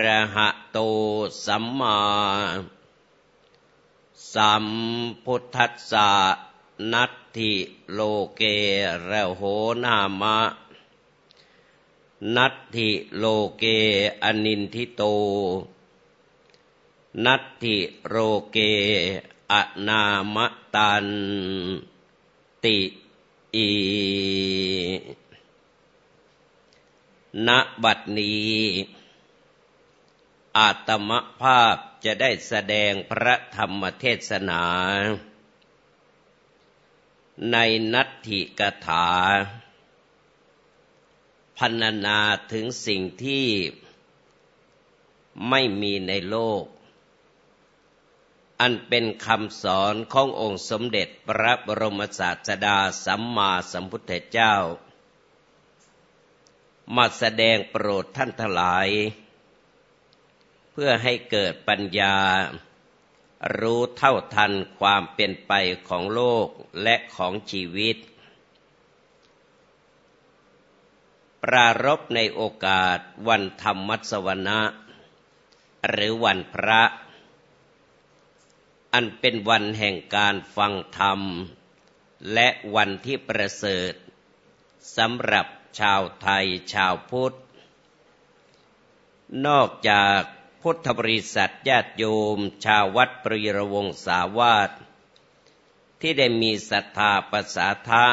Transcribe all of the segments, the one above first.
ระหะโตสัมมาสัมพุทธัสสะนัตถิโลเกระโหนามะ นัตถิโลเกอนินทิโต นัตถิโรเกอนามตันติอีณบัดนี้ อาตมภาพจะได้แสดงพระธรรมเทศนา ในนัตถิกถาพันนาถึงสิ่งที่ไม่มีในโลก อันเป็นคำสอนขององค์สมเด็จพระบรมศาสดาสัมมาสัมพุทธเจ้า มาแสดงโปรดท่านทั้งหลาย เพื่อให้เกิดปัญญา รู้เท่าทันความเป็นไปของโลกและของชีวิต ปรารบในโอกาสวันธรรมมัสวนะ หรือวันพระ อันเป็นวันแห่งการฟังธรรม และวันที่ประเสริฐสำหรับชาวไทยชาวพุทธ นอกจาก พุทธบริษัทญาติโยม ชาววัดปรีระวงสาวาสที่ได้มีศรัทธาประสาทะ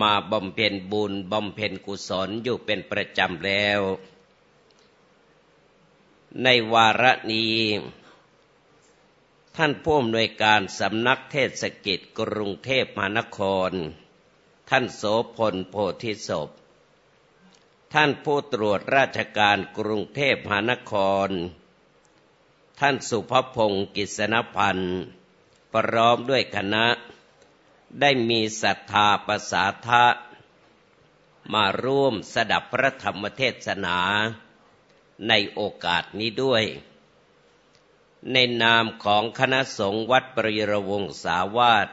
มาบำเพ็ญบุญบำเพ็ญกุศลอยู่เป็นประจำแล้ว ในวาระนี้ ท่านผู้อำนวยการสำนักเทศกิจกรุงเทพมหานคร ท่านโสพลโพธิศพ ท่านผู้ตรวจราชการกรุงเทพมหานคร ท่านสุภพงศ์กิษณพันธ์พร้อมด้วยคณะ ได้มีศรัทธาประสาทะมาร่วมสดับพระธรรมเทศนาในโอกาสนี้ด้วย ในนามของคณะสงฆ์วัดปริรวงสาวาส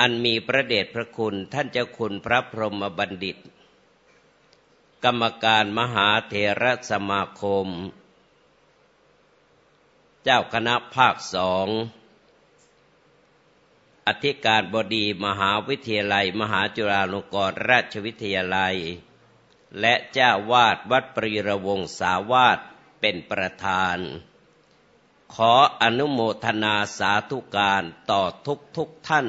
อันมีพระเดชพระคุณท่านเจ้าคุณพระพรหมบัณฑิต กรรมการมหาเถรสมาคม เจ้าคณะภาคสองอธิการบดีมหาวิทยาลัย มหาจุฬาลงกรณราชวิทยาลัย และเจ้าวาดวัดปรีระวงสาวาสเป็นประธาน ขออนุโมทนาสาธุการต่อทุกทุกท่าน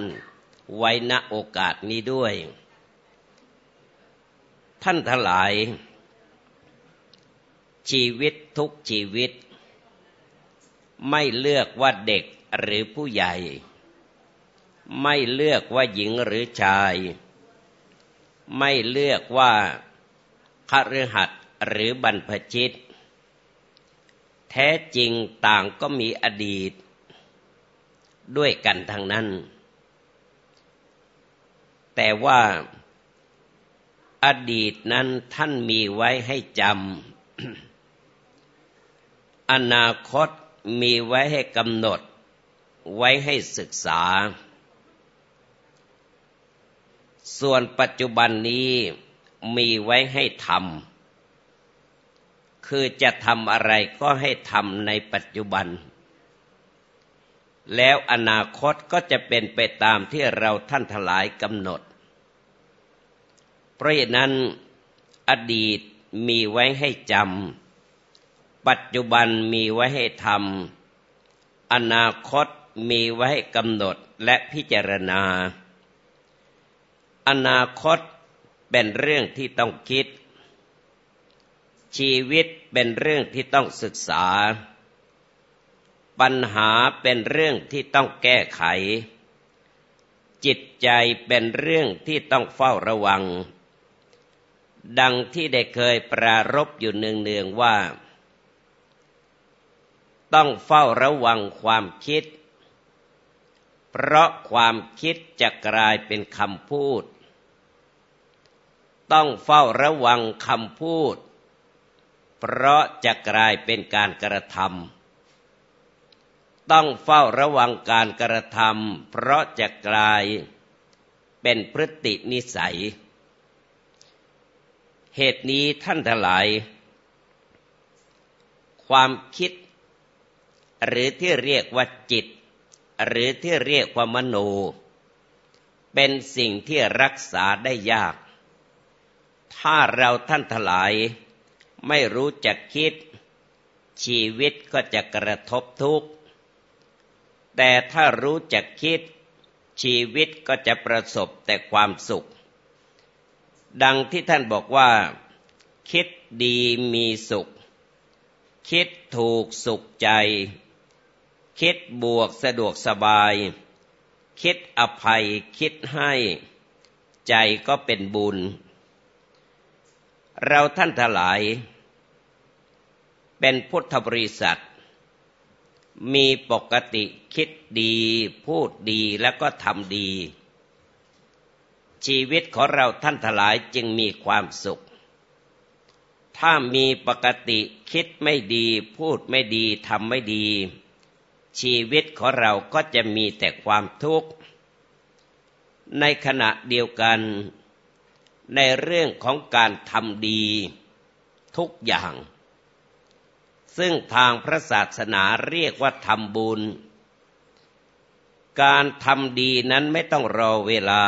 ไว้ณโอกาสนี้ด้วย ท่านทั้งหลาย ชีวิตทุกชีวิต ไม่เลือกว่าเด็กหรือผู้ใหญ่ ไม่เลือกว่าหญิงหรือชาย ไม่เลือกว่าคฤหัสถ์หรือบรรพชิต แท้จริงต่างก็มีอดีต ด้วยกันทั้งนั้น แต่ว่าอดีตนั้นท่านมีไว้ให้จำอนาคต มีไว้ให้กำหนด ไว้ให้ศึกษา ส่วนปัจจุบันนี้มีไว้ให้ทำคือจะทำอะไรก็ให้ทำในปัจจุบัน แล้วอนาคตก็จะเป็นไปตามที่เราท่านทลายกำหนด เพราะฉะนั้นอดีตมีไว้ให้จำ ปัจจุบันมีไว้ให้ทำอนาคตมีไว้ให้กำหนดและพิจารณา อนาคตเป็นเรื่องที่ต้องคิด ชีวิตเป็นเรื่องที่ต้องศึกษา ปัญหาเป็นเรื่องที่ต้องแก้ไข จิตใจเป็นเรื่องที่ต้องเฝ้าระวัง ดังที่ได้เคยปรารบอยู่เนืองๆว่า ต้องเฝ้าระวังความคิด เพราะความคิดจะกลายเป็นคำพูด ต้องเฝ้าระวังคำพูด เพราะจะกลายเป็นการกระทำต้องเฝ้าระวังการกระทำเพราะจะกลายเป็นพฤตินิสัย เหตุนี้ท่านทั้งหลาย ความคิด หรือที่เรียกว่าจิต หรือที่เรียกว่ามโน เป็นสิ่งที่รักษาได้ยาก ถ้าเราท่านทลาย ไม่รู้จักคิด ชีวิตก็จะกระทบทุกข์ แต่ถ้ารู้จักคิด ชีวิตก็จะประสบแต่ความสุข ดังที่ท่านบอกว่า คิดดีมีสุขคิดถูกสุขใจ คิดบวกสะดวกสบาย คิดอภัยคิดให้ ใจก็เป็นบุญ เราท่านทลาย เป็นพุทธบริษัท มีปกติคิดดีพูดดีแล้วก็ทำดี ชีวิตของเราท่านทลายจึงมีความสุข ถ้ามีปกติคิดไม่ดี พูดไม่ดีทำไม่ดี ชีวิตของเราก็จะมีแต่ความทุกข์ ในขณะเดียวกัน ในเรื่องของการทำดีทุกอย่าง ซึ่งทางพระศาสนาเรียกว่าทำบุญ การทำดีนั้นไม่ต้องรอเวลา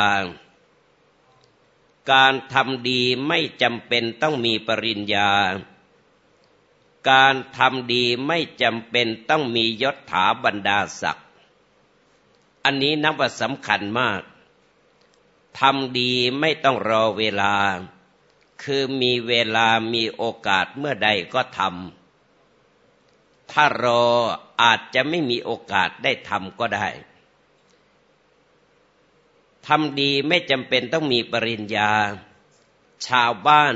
การทำดีไม่จำเป็นต้องมีปริญญา การทำดีไม่จำเป็นต้องมียศถาบรรดาศักดิ์อันนี้นับว่าสำคัญมากทำดีไม่ต้องรอเวลา คือมีเวลามีโอกาสเมื่อใดก็ทำถ้ารออาจจะไม่มีโอกาสได้ทำก็ได้ทำดีไม่จำเป็นต้องมีปริญญา ชาวบ้าน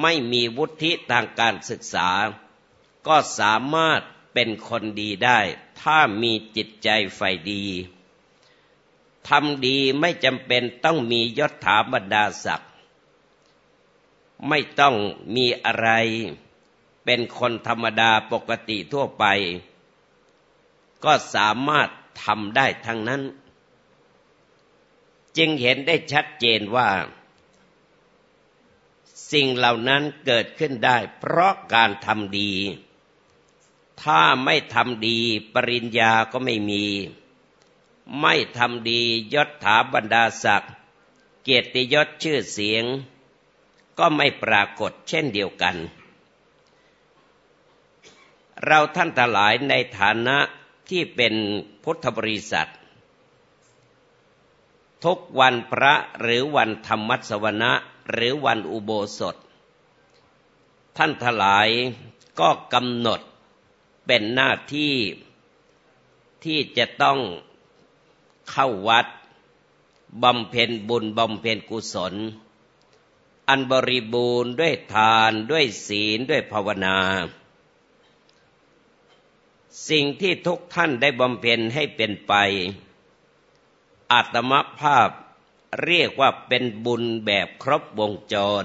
ไม่มีวุฒิทางการศึกษา ก็สามารถเป็นคนดีได้ ถ้ามีจิตใจใฝ่ดีทำดีไม่จำเป็นต้องมียศถาบรรดาศักดิ์ไม่ต้องมีอะไร เป็นคนธรรมดาปกติทั่วไป ก็สามารถทำได้ทั้งนั้น จึงเห็นได้ชัดเจนว่า สิ่งเหล่านั้นเกิดขึ้นได้ เพราะการทำดี ถ้าไม่ทำดี ปริญญาก็ไม่มี ไม่ทำดียศถาบรรดาศักดิ์เกียรติยศชื่อเสียง ก็ไม่ปรากฏเช่นเดียวกัน เราท่านทั้งหลายในฐานะที่เป็นพุทธบริษัท ทุกวันพระหรือวันธรรมัสวนะ หรือวันอุโบสถ ท่านทลายก็กำหนดเป็นหน้าที่ที่จะต้องเข้าวัดบำเพ็ญบุญบำเพ็ญกุศล อันบริบูรณ์ด้วยทานด้วยศีลด้วยภาวนา สิ่งที่ทุกท่านได้บำเพ็ญให้เป็นไปอาตมภาพ เรียกว่าเป็นบุญแบบครบวงจร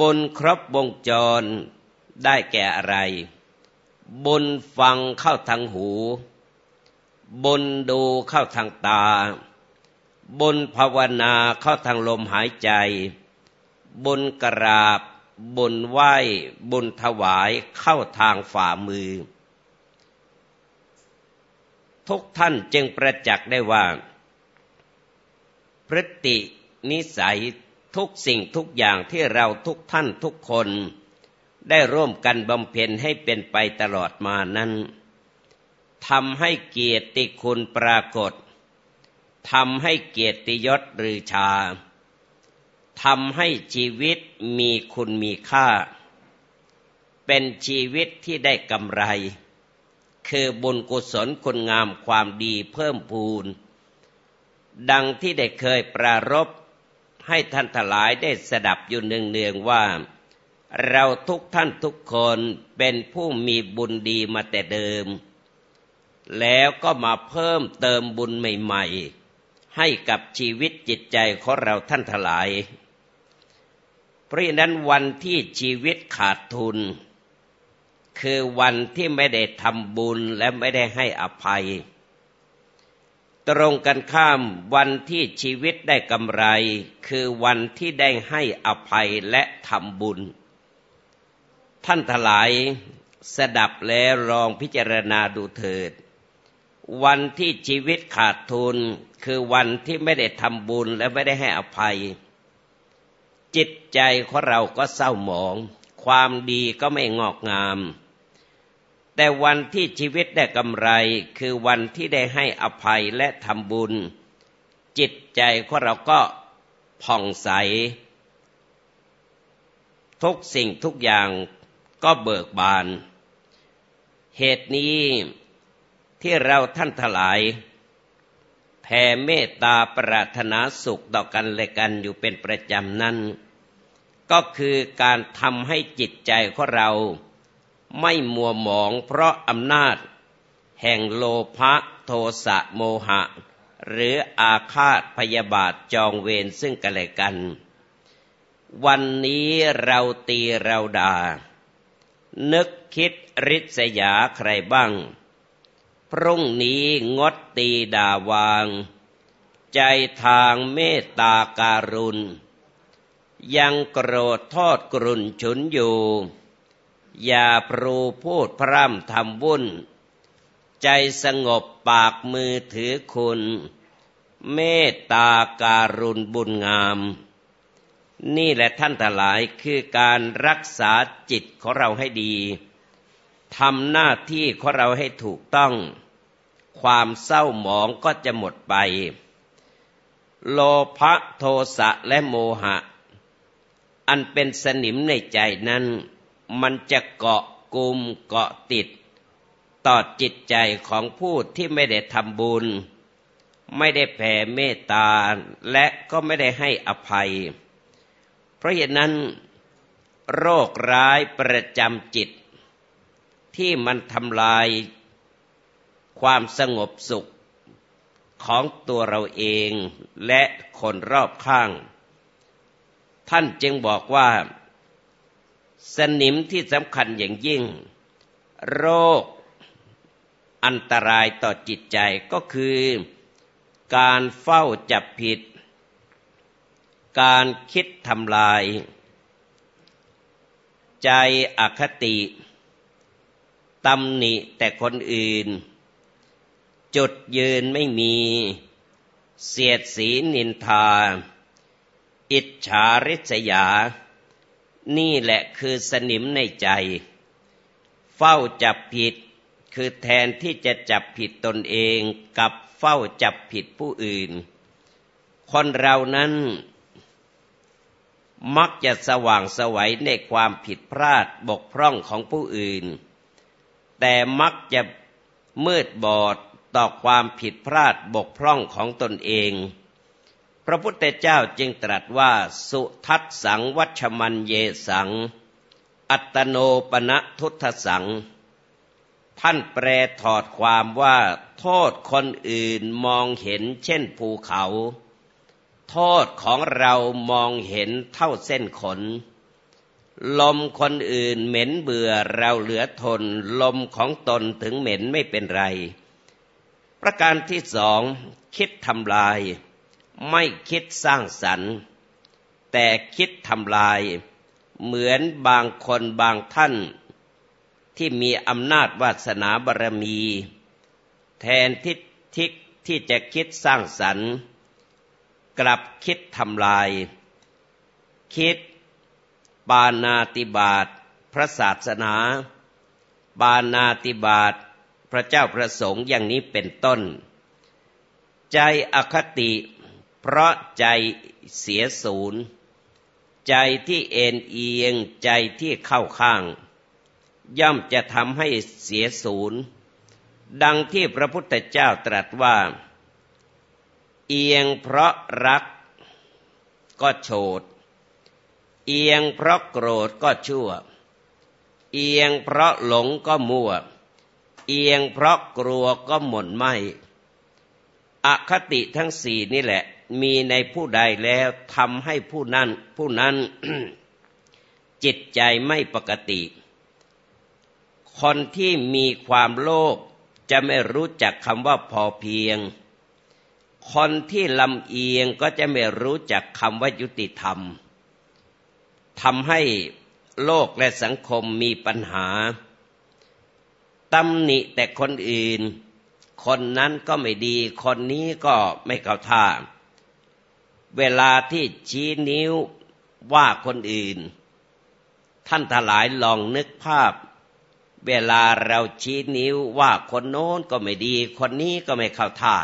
บุญครบวงจรได้แก่อะไร บุญฟังเข้าทางหู บุญดูเข้าทางตา บุญภาวนาเข้าทางลมหายใจ บุญกราบ บุญไหว้ บุญถวายเข้าทางฝ่ามือ ทุกท่านจึงประจักษ์ได้ว่า ฤตินิสัยทุกสิ่งทุกอย่างที่เราทุกท่านทุกคน ได้ร่วมกันบำเพ็ญให้เป็นไปตลอดมานั้นทำให้เกียรติคุณปรากฏทำให้เกียรติยศหรือชาทำให้ชีวิตมีคุณมีค่า เป็นชีวิตที่ได้กำไร คือบุญกุศลคุณงามความดีเพิ่มพูน ดังที่ได้เคยปรารบให้ท่านทลายได้สดับอยู่เนืองๆว่า เราทุกท่านทุกคนเป็นผู้มีบุญดีมาแต่เดิม แล้วก็มาเพิ่มเติมบุญใหม่ๆ ให้กับชีวิตจิตใจของเราท่านทลาย เพราะฉะนั้นวันที่ชีวิตขาดทุน คือวันที่ไม่ได้ทำบุญและไม่ได้ให้อภัย ตรงกันข้ามวันที่ชีวิตได้กำไร คือวันที่ได้ให้อภัยและทำบุญ ท่านทลายสดับแล้วลองพิจารณาดูเถิด วันที่ชีวิตขาดทุน คือวันที่ไม่ได้ทำบุญและไม่ได้ให้อภัย จิตใจของเราก็เศร้าหมอง ความดีก็ไม่งอกงาม แต่วันที่ชีวิตได้กำไรคือวันที่ได้ให้อภัยและทำบุญ จิตใจของเราก็ผ่องใส ทุกสิ่งทุกอย่างก็เบิกบาน เหตุนี้ที่เราท่านทลาย แผ่เมตตาปรารถนาสุขต่อกันและกันอยู่เป็นประจำนั้น ก็คือการทำให้จิตใจของเรา ไม่มัวหมอง เพราะอำนาจ แห่งโลภะโทสะโมหะ หรืออาฆาตพยาบาทจองเวรซึ่งกันและกัน วันนี้เราตีเราด่า นึกคิดริษยาใครบ้าง พรุ่งนี้งดตีด่าวาง ใจทางเมตตาการุณ ยังโกรธทอดกรุนฉุนอยู่ อย่าปรูพูดพร่ำทำบุญใจสงบปากมือถือคุณ เมตตาการุณบุญงาม นี่แหละท่านทั้งหลายคือการรักษาจิตของเราให้ดีทำหน้าที่ของเราให้ถูกต้อง ความเศร้าหมองก็จะหมดไป โลภะโทสะและโมหะ อันเป็นสนิมในใจนั้น มันจะเกาะกลุ่มเกาะติด ต่อจิตใจของผู้ที่ไม่ได้ทำบุญ ไม่ได้แผ่เมตตา และก็ไม่ได้ให้อภัย เพราะเหตุนั้น โรคร้ายประจำจิต ที่มันทำลายความสงบสุขของตัวเราเองและคนรอบข้าง ท่านจึงบอกว่า สนิมที่สำคัญอย่างยิ่ง โรคอันตรายต่อจิตใจก็คือการเฝ้าจับผิด การคิดทำลาย ใจอคติตำหนิแต่คนอื่น จุดยืนไม่มี เสียดสีนินทา อิจฉาริษยา นี่แหละคือสนิมในใจ เฝ้าจับผิด คือแทนที่จะจับผิดตนเองกับเฝ้าจับผิดผู้อื่น คนเรานั้นมักจะสว่างสวัยในความผิดพลาดบกพร่องของผู้อื่น แต่มักจะมืดบอดต่อความผิดพลาดบกพร่องของตนเอง พระพุทธเจ้าจึงตรัสว่าสุทัศสังวัชมันเยสัง อัตโนปณะทุตสัง ท่านแปลถอดความว่า โทษคนอื่นมองเห็นเช่นภูเขา โทษของเรามองเห็นเท่าเส้นขน ลมคนอื่นเหม็นเบื่อเราเหลือทน ลมของตนถึงเหม็นไม่เป็นไร ประการที่สองคิดทำลาย ไม่คิดสร้างสรรค์ แต่คิดทำลาย เหมือนบางคนบางท่าน ที่มีอำนาจวาสนาบารมี แทนทิศทิกที่จะคิดสร้างสรรค์ กลับคิดทำลาย คิดปานาติบาตพระศาสนา ปานาติบาตพระเจ้าประสงค์อย่างนี้เป็นต้น ใจอคติ เพราะใจเสียศูนย์ ใจที่เอ็นเอียงใจที่เข้าข้าง ย่อมจะทำให้เสียศูนย์ ดังที่พระพุทธเจ้าตรัสว่า เอียงเพราะรักก็โฉด เอียงเพราะโกรธก็ชั่ว เอียงเพราะหลงก็มั่ว เอียงเพราะกลัวก็หม่นไหมอคติทั้งสี่นี่แหละ มีในผู้ใดแล้วทำให้ผู้นั้น ผู้นั้นจิตใจไม่ปกติ คนที่มีความโลภจะไม่รู้จักคำว่าพอเพียง คนที่ลำเอียงก็จะไม่รู้จักคำว่ายุติธรรมทำให้โลกและสังคมมีปัญหาตำหนิแต่คนอื่น คนนั้นก็ไม่ดี คนนี้ก็ไม่เข้าท่า เวลาที่ชี้นิ้วว่าคนอื่น ท่านทลายลองนึกภาพ เวลาเราชี้นิ้วว่าคนโน้นก็ไม่ดี คนนี้ก็ไม่เข้าท่า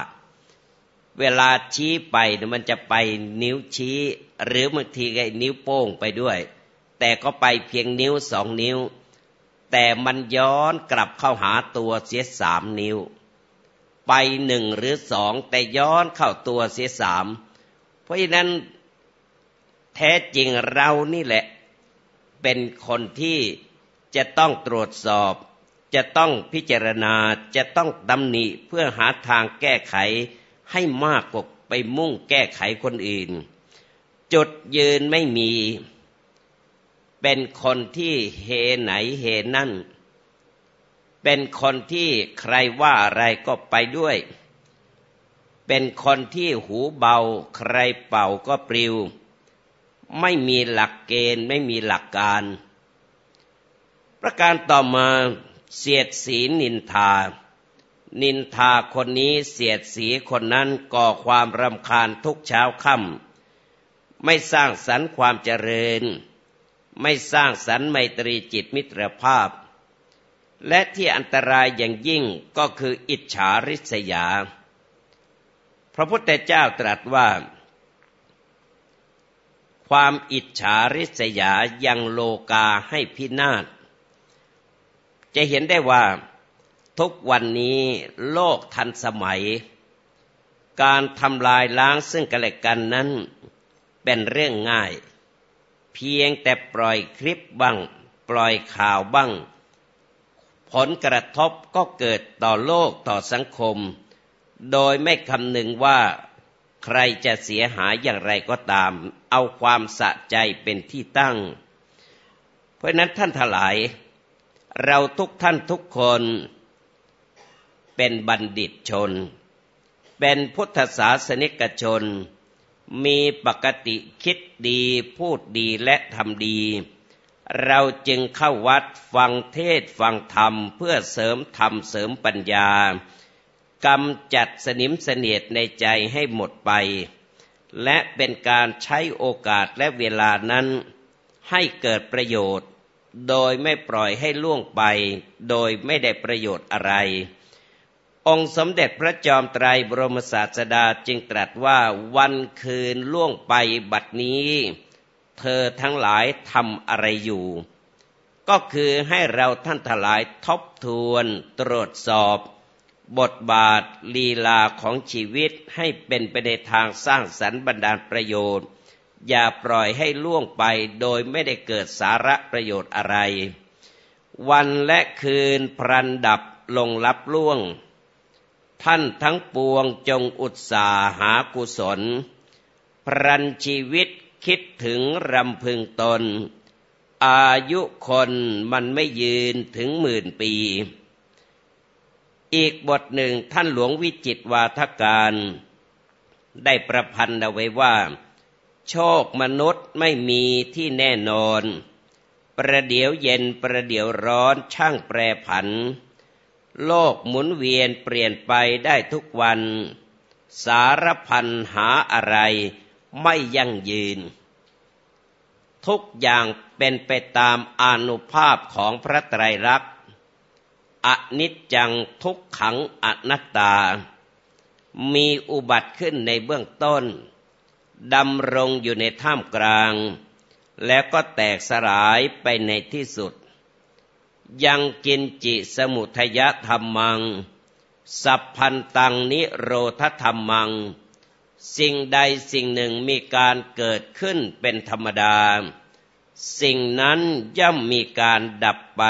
เวลาชี้ไปมันจะไปนิ้วชี้ หรือบางทีก็นิ้วโป้งไปด้วย แต่ก็ไปเพียงนิ้วสองนิ้ว แต่มันย้อนกลับเข้าหาตัวเสียสามนิ้ว ไปหนึ่งหรือสองแต่ย้อนเข้าตัวเสียสาม เพราะฉะนั้นแท้จริงเรานี่แหละ เป็นคนที่จะต้องตรวจสอบ จะต้องพิจารณาจะต้องดำหนิเพื่อหาทางแก้ไขให้มากกว่าไปมุ่งแก้ไขคนอื่น จุดยืนไม่มี เป็นคนที่เฮไหนเฮนั่น เป็นคนที่ใครว่าอะไรก็ไปด้วย เป็นคนที่หูเบาใครเป่าก็ปลิว ไม่มีหลักเกณฑ์ไม่มีหลักการ ประการต่อมาเสียดสีนินทา นินทาคนนี้เสียดสีคนนั้นก่อความรำคาญทุกเช้าค่ำไม่สร้างสรรค์ความเจริญ ไม่สร้างสรรค์ไมตรีจิตมิตรภาพ และที่อันตรายอย่างยิ่งก็คืออิจฉาริษยา พระพุทธเจ้าตรัสว่า ความอิจฉาริษยายังโลกาให้พินาศ จะเห็นได้ว่าทุกวันนี้โลกทันสมัย การทำลายล้างซึ่งกันและกันนั้นเป็นเรื่องง่าย เพียงแต่ปล่อยคลิปบ้าง ปล่อยข่าวบ้าง ผลกระทบก็เกิดต่อโลกต่อสังคม โดยไม่คำนึงว่าใครจะเสียหายอย่างไรก็ตาม เอาความสะใจเป็นที่ตั้ง เพราะนั้นท่านทลาย เราทุกท่านทุกคน เป็นบัณฑิตชน เป็นพุทธศาสนิกชน มีปกติคิดดีพูดดีและทำดี เราจึงเข้าวัดฟังเทศฟังธรรมเพื่อเสริมธรรมเสริมปัญญา กำจัดสนิมเสนียดในใจให้หมดไป และเป็นการใช้โอกาสและเวลานั้นให้เกิดประโยชน์ โดยไม่ปล่อยให้ล่วงไป โดยไม่ได้ประโยชน์อะไร องค์สมเด็จพระจอมไตรบรมศาสดาจึงตรัสว่าวันคืนล่วงไปบัดนี้ เธอทั้งหลายทำอะไรอยู่ ก็คือให้เราท่านทลายทบทวนตรวจสอบ บทบาทลีลาของชีวิตให้เป็นไปในทางสร้างสรรค์บรรดาลประโยชน์ อย่าปล่อยให้ล่วงไปโดยไม่ได้เกิดสาระประโยชน์อะไร วันและคืนพรันดับลงลับล่วง ท่านทั้งปวงจงอุตสาหากุศล พรันชีวิตคิดถึงรำพึงตน อายุคนมันไม่ยืนถึงหมื่นปี อีกบทหนึ่งท่านหลวงวิจิตวาทการ ได้ประพันธ์เอาไว้ว่า โชคมนุษย์ไม่มีที่แน่นอน ประเดี๋ยวเย็นประเดี๋ยวร้อนช่างแปรผัน โลกหมุนเวียนเปลี่ยนไปได้ทุกวัน สารพันหาอะไรไม่ยั่งยืน ทุกอย่างเป็นไปตามอนุภาพของพระไตรลักษณ์ อนิจจังทุกขังอนัตตา มีอุบัติขึ้นในเบื้องต้นดำรงอยู่ในท่ามกลาง แล้วก็แตกสลายไปในที่สุด ยังกินจิสมุทยธรรมัง สัพพันตังนิโรธธรรมัง สิ่งใดสิ่งหนึ่งมีการเกิดขึ้นเป็นธรรมดา สิ่งนั้นย่อมมีการดับไป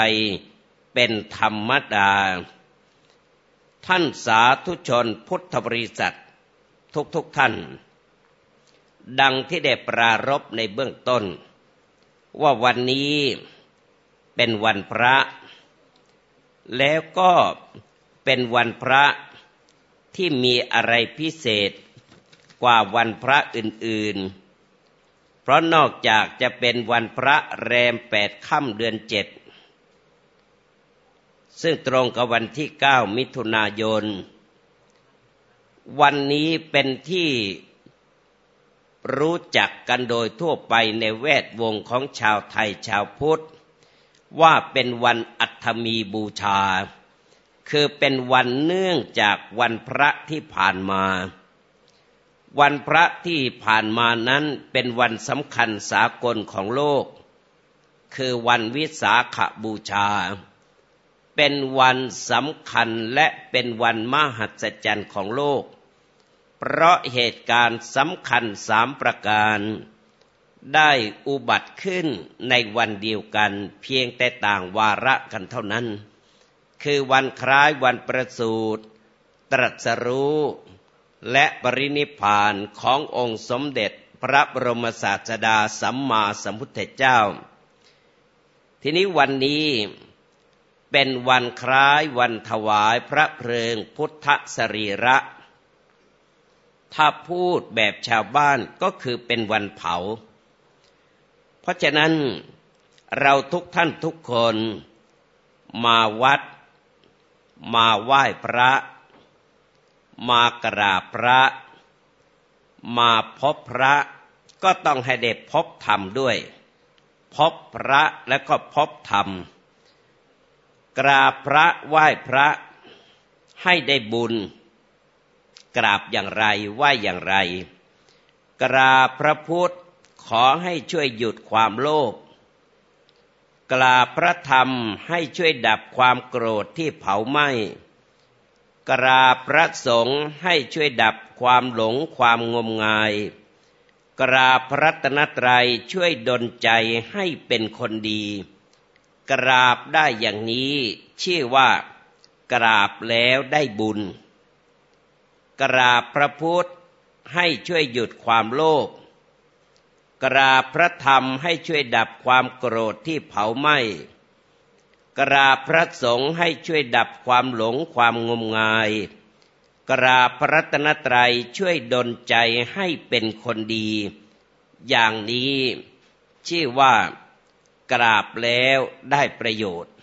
เป็นธรรมดา ท่านสาธุชนพุทธบริษัททุกๆทท่าน ดังที่ได้ปรารบในเบื้องต้น ว่าวันนี้เป็นวันพระ แล้วก็เป็นวันพระที่มีอะไรพิเศษกว่าวันพระอื่นๆ เพราะนอกจากจะเป็นวันพระแรมแปดค่ำเดือนเจ็ด ซึ่งตรงกับวันที่เก้ามิถุนายน วันนี้เป็นที่รู้จักกันโดยทั่วไปในแวดวงของชาวไทยชาวพุทธ ว่าเป็นวันอัฐมีบูชา คือเป็นวันเนื่องจากวันพระที่ผ่านมา วันพระที่ผ่านมานั้นเป็นวันสำคัญสากลของโลก คือวันวิสาขบูชา เป็นวันสำคัญและเป็นวันมหัศจรรย์ของโลก เพราะเหตุการณ์สำคัญสามประการ ได้อุบัติขึ้นในวันเดียวกันเพียงแต่ต่างวาระกันเท่านั้น คือวันคล้ายวันประสูติตรัสรู้และปรินิพานขององค์สมเด็จพระบรมศาสดาสัมมาสัมพุทธเจ้า ทีนี้วันนี้ เป็นวันคล้ายวันถวายพระเพลิงพุทธสรีระ ถ้าพูดแบบชาวบ้านก็คือเป็นวันเผา เพราะฉะนั้นเราทุกท่านทุกคนมาวัด มาไหว้พระ มากราบพระ มาพบพระก็ต้องให้ได้พบธรรมด้วย พบพระแล้วก็พบธรรม กราบพระไหว้พระให้ได้บุญ กราบอย่างไรไหว้อย่างไร กราบพระพุทธขอให้ช่วยหยุดความโลภกราบพระธรรมให้ช่วยดับความโกรธที่เผาไหม้กราบพระสงฆ์ให้ช่วยดับความหลงความงมงาย กราบพระตนตรัยช่วยดลใจให้เป็นคนดี กราบได้อย่างนี้ชื่อว่ากราบแล้วได้บุญ กราบพระพุทธให้ช่วยหยุดความโลภกราบพระธรรมให้ช่วยดับความโกรธที่เผาไหม้กราบพระสงฆ์ให้ช่วยดับความหลงความงมงาย กราบพระตนตรัยช่วยดลใจให้เป็นคนดี อย่างนี้ชื่อว่า กราบแล้วได้ประโยชน์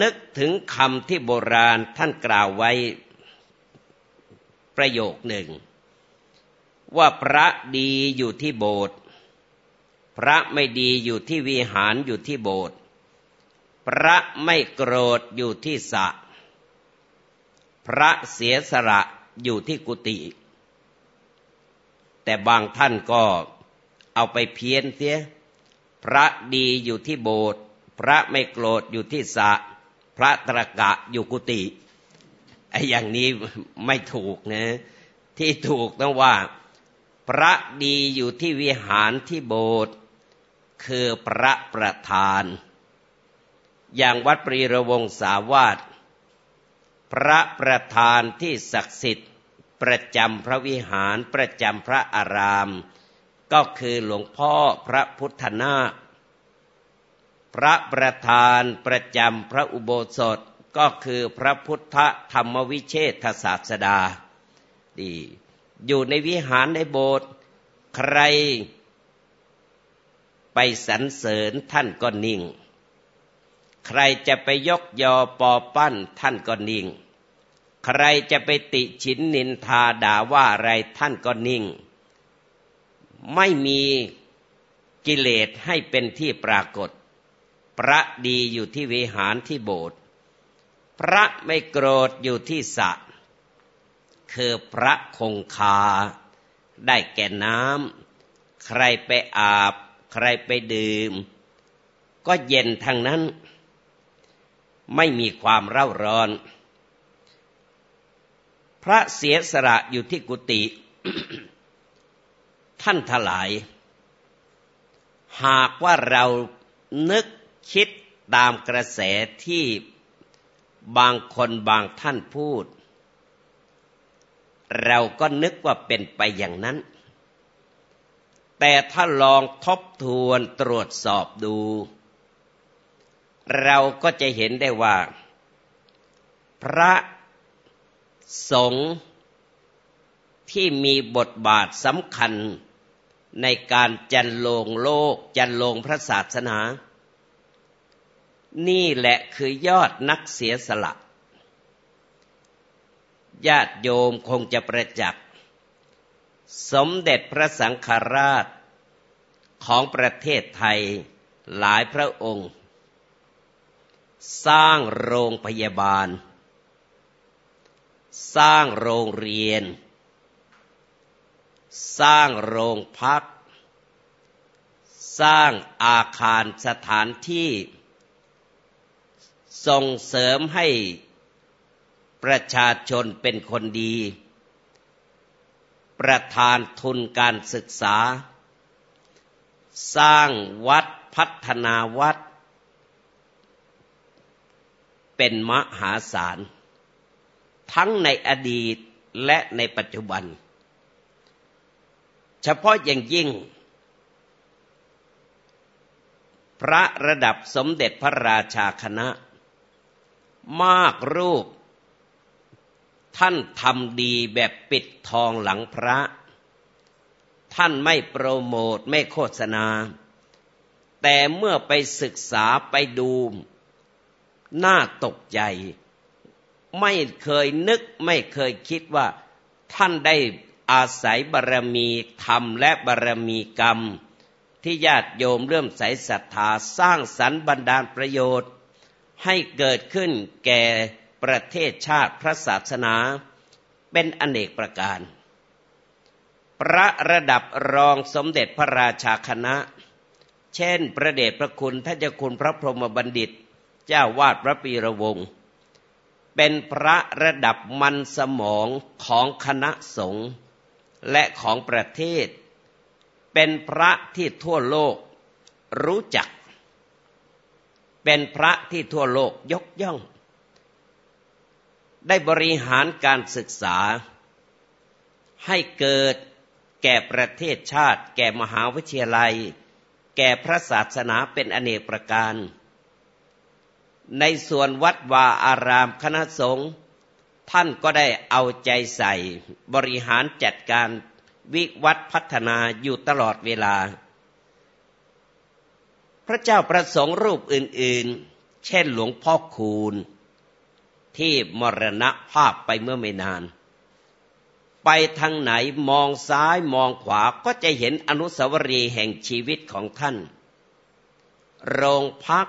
นึกถึงคำที่โบราณท่านกล่าวไว้ประโยคหนึ่ง ว่าพระดีอยู่ที่โบสถ์พระไม่ดีอยู่ที่วิหารอยู่ที่โบสถ์พระไม่โกรธอยู่ที่สะ พระเสียสละอยู่ที่กุฏิแต่บางท่านก็เอาไปเพี้ยนเสีย พระดีอยู่ที่โบสถ์พระไม่โกรธอยู่ที่สะ พระตรกะอยู่กุฏิไอ้อย่างนี้ไม่ถูกนะ ที่ถูกต้องว่า พระดีอยู่ที่วิหารที่โบสถ์คือพระประธาน อย่างวัดปรีระวงสาวาสพระประธานที่ศักดิ์สิทธิ์ ประจำพระวิหารประจำพระอาราม ก็คือหลวงพ่อพระพุทธนาคพระประธานประจำพระอุโบสถก็คือพระพุทธธรรมวิเชษศาสดาดีอยู่ในวิหารในโบสถ์ใครไปสรรเสริญท่านก็นิ่ง ใครจะไปยกยอปอปั้นท่านก็นิ่ง ใครจะไปติฉินนินทาด่าว่าอะไรท่านก็นิ่ง ไม่มีกิเลสให้เป็นที่ปรากฏ พระดีอยู่ที่วิหารที่โบสถ์พระไม่โกรธอยู่ที่สระคือพระคงคา ได้แก่น้ำใครไปอาบ ใครไปดื่ม ก็เย็นทางนั้น ไม่มีความเร่าร้อน พระเสียสละอยู่ที่กุฏิ ท่านถลาย หากว่าเรานึกคิดตามกระแสที่บางคนบางท่านพูด เราก็นึกว่าเป็นไปอย่างนั้น แต่ถ้าลองทบทวนตรวจสอบดู เราก็จะเห็นได้ว่า พระสงฆ์ ที่มีบทบาทสำคัญในการจันโลงโลก จันโลงพระศาสนา นี่แหละคือยอดนักเสียสละ ญาติโยมคงจะประจักษ์ สมเด็จพระสังฆราชของประเทศไทยหลายพระองค์ สร้างโรงพยาบาล สร้างโรงเรียน สร้างโรงพัก สร้างอาคารสถานที่ ส่งเสริมให้ประชาชนเป็นคนดี ประธานทุนการศึกษา สร้างวัดพัฒนาวัด เป็นมหาศาล ทั้งในอดีตและในปัจจุบัน เฉพาะอย่างยิ่ง พระระดับสมเด็จพระราชาคณะ มากรูป ท่านทำดีแบบปิดทองหลังพระ ท่านไม่โปรโมทไม่โฆษณา แต่เมื่อไปศึกษาไปดูน่าตกใจ ไม่เคยนึกไม่เคยคิดว่าท่านได้ อาศัยบารรมีธรรมและบารรมีกรรม ที่ญาติโยมเริ่มใสศรัทธาสร้างสรรค์บันดาลประโยชน์ ให้เกิดขึ้นแก่ประเทศชาติพระศาสนา เป็นอเนกประการ พระระดับรองสมเด็จพระราชาคณะ เช่น พระเดชพระคุณท่านเจ้าคุณพระพรหมบัณฑิต เจ้าวาดพระปีระวงศ์เป็นพระระดับมันสมองของคณะสงฆ์ และของประเทศ เป็นพระที่ทั่วโลกรู้จัก เป็นพระที่ทั่วโลกยกย่อง ได้บริหารการศึกษา ให้เกิดแก่ประเทศชาติ แก่มหาวิทยาลัย แก่พระศาสนาเป็นอเนกประการ ในส่วนวัดวาอารามคณะสงฆ์ ท่านก็ได้เอาใจใส่บริหารจัดการวิวัฒพัฒนาอยู่ตลอดเวลา พระเจ้าประสงค์รูปอื่นๆ เช่นหลวงพ่อคูณ ที่มรณภาพไปเมื่อไม่นาน ไปทางไหนมองซ้ายมองขวาก็จะเห็นอนุสาวรีย์แห่งชีวิตของท่าน โรงพัก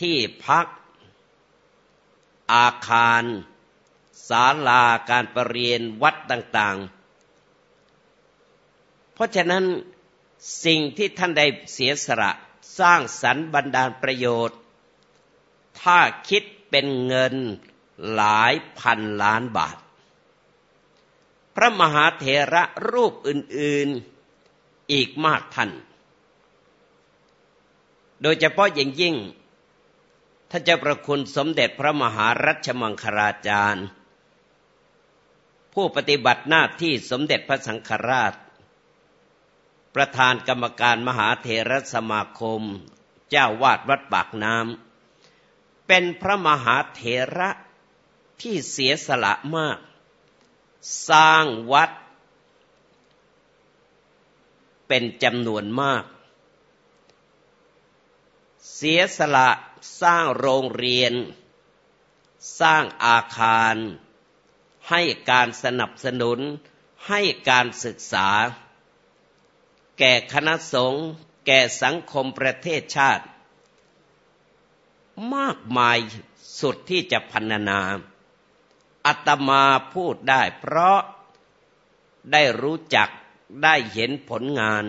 ที่พัก อาคาร ศาลาการประเรียนวัดต่างๆ เพราะฉะนั้นสิ่งที่ท่านได้เสียสละสร้างสรรค์บรรดาลประโยชน์ ถ้าคิดเป็นเงินหลายพันล้านบาท พระมหาเถระรูปอื่นๆอีกมากท่าน โดยเฉพาะอย่างยิ่งท่านเจ้าประคุณสมเด็จพระมหารัชมังคลาจารย์ ผู้ปฏิบัติหน้าที่สมเด็จพระสังฆราช ประธานกรรมการมหาเถรสมาคม เจ้าวาดวัดปากน้ำเป็นพระมหาเถระที่เสียสละมาก สร้างวัด เป็นจำนวนมาก เสียสละสร้างโรงเรียน สร้างอาคาร ให้การสนับสนุน ให้การศึกษา แก่คณะสงฆ์แก่สังคมประเทศชาติ มากมายสุดที่จะพันนาอัตมาพูดได้เพราะได้รู้จักได้เห็นผลงาน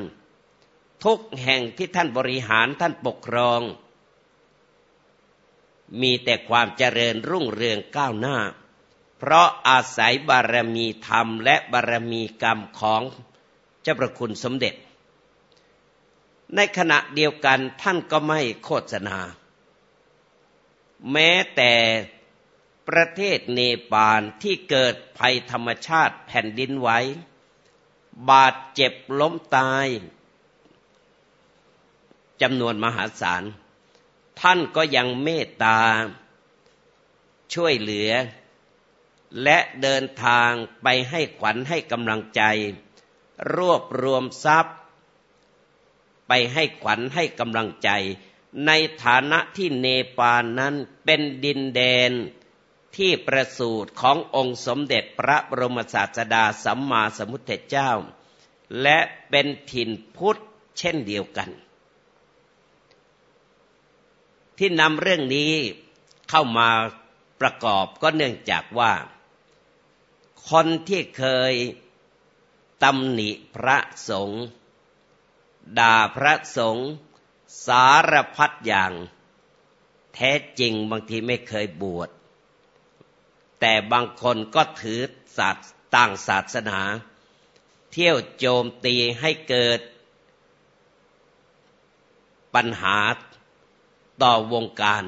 ทุกแห่งที่ท่านบริหารท่านปกครอง มีแต่ความเจริญรุ่งเรืองก้าวหน้า เพราะอาศัยบารมีธรรมและบารมีกรรมของเจ้าประคุณสมเด็จ ในขณะเดียวกันท่านก็ไม่โฆษณา แม้แต่ประเทศเนปาลที่เกิดภัยธรรมชาติแผ่นดินไหวบาดเจ็บล้มตายจำนวนมหาศาล ท่านก็ยังเมตตา ช่วยเหลือ และเดินทางไปให้ขวัญให้กำลังใจ รวบรวมทรัพย์ ไปให้ขวัญให้กำลังใจ ในฐานะที่เนปาลนั้นเป็นดินแดนที่ประสูติขององค์สมเด็จพระบรมศาสดาสัมมาสัมพุทธเจ้า และเป็นถิ่นพุทธเช่นเดียวกัน ที่นำเรื่องนี้เข้ามาประกอบก็เนื่องจากว่า คนที่เคยตำหนิพระสงฆ์ด่าพระสงฆ์สารพัดอย่าง แท้จริงบางทีไม่เคยบวช แต่บางคนก็ถือศาสต่างศาสนา เที่ยวโจมตีให้เกิด ปัญหาต่อวงการ